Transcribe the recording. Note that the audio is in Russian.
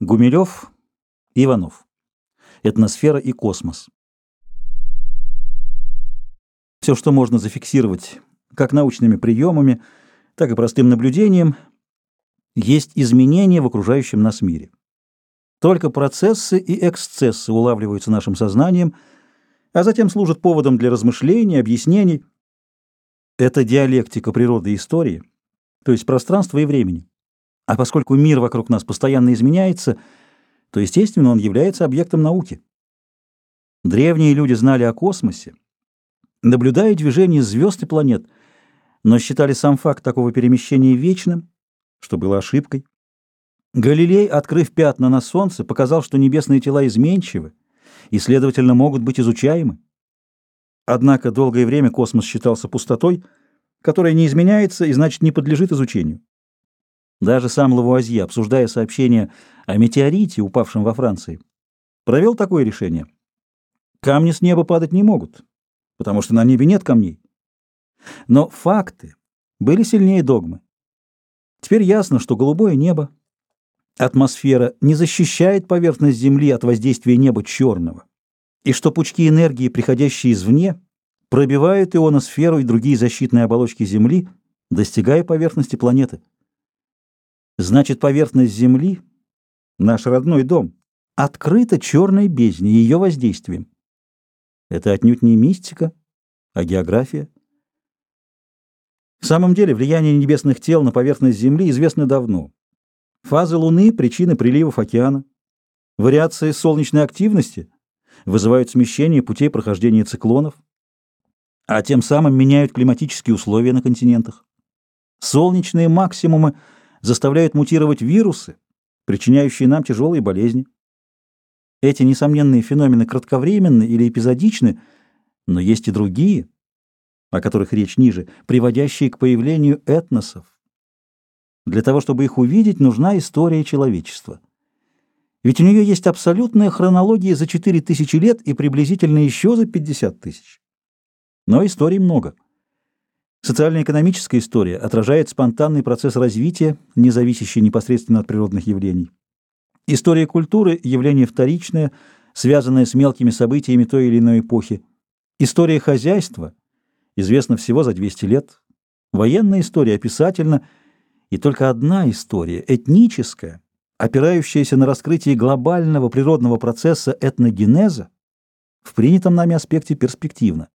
Гумилев, Иванов. Этносфера и космос. Все, что можно зафиксировать как научными приемами, так и простым наблюдением, есть изменения в окружающем нас мире. Только процессы и эксцессы улавливаются нашим сознанием, а затем служат поводом для размышлений, объяснений. Это диалектика природы и истории, то есть пространства и времени. А поскольку мир вокруг нас постоянно изменяется, то, естественно, он является объектом науки. Древние люди знали о космосе, наблюдая движение звезд и планет, но считали сам факт такого перемещения вечным, что было ошибкой. Галилей, открыв пятна на Солнце, показал, что небесные тела изменчивы и, следовательно, могут быть изучаемы. Однако долгое время космос считался пустотой, которая не изменяется и, значит, не подлежит изучению. Даже сам Лавуазье, обсуждая сообщение о метеорите, упавшем во Франции, провел такое решение. Камни с неба падать не могут, потому что на небе нет камней. Но факты были сильнее догмы. Теперь ясно, что голубое небо, атмосфера не защищает поверхность Земли от воздействия неба черного, и что пучки энергии, приходящие извне, пробивают ионосферу и другие защитные оболочки Земли, достигая поверхности планеты. Значит, поверхность Земли, наш родной дом, открыта черной бездне ее воздействием. Это отнюдь не мистика, а география. В самом деле влияние небесных тел на поверхность Земли известно давно. Фазы Луны – причины приливов океана. Вариации солнечной активности вызывают смещение путей прохождения циклонов, а тем самым меняют климатические условия на континентах. Солнечные максимумы – заставляют мутировать вирусы, причиняющие нам тяжелые болезни. Эти несомненные феномены кратковременны или эпизодичны, но есть и другие, о которых речь ниже, приводящие к появлению этносов. Для того, чтобы их увидеть, нужна история человечества. Ведь у нее есть абсолютная хронология за 4000 лет и приблизительно еще за 50 тысяч. Но историй много. Социально-экономическая история отражает спонтанный процесс развития, не зависящий непосредственно от природных явлений. История культуры – явление вторичное, связанное с мелкими событиями той или иной эпохи. История хозяйства известна всего за 200 лет. Военная история описательна, и только одна история, этническая, опирающаяся на раскрытие глобального природного процесса этногенеза, в принятом нами аспекте перспективна.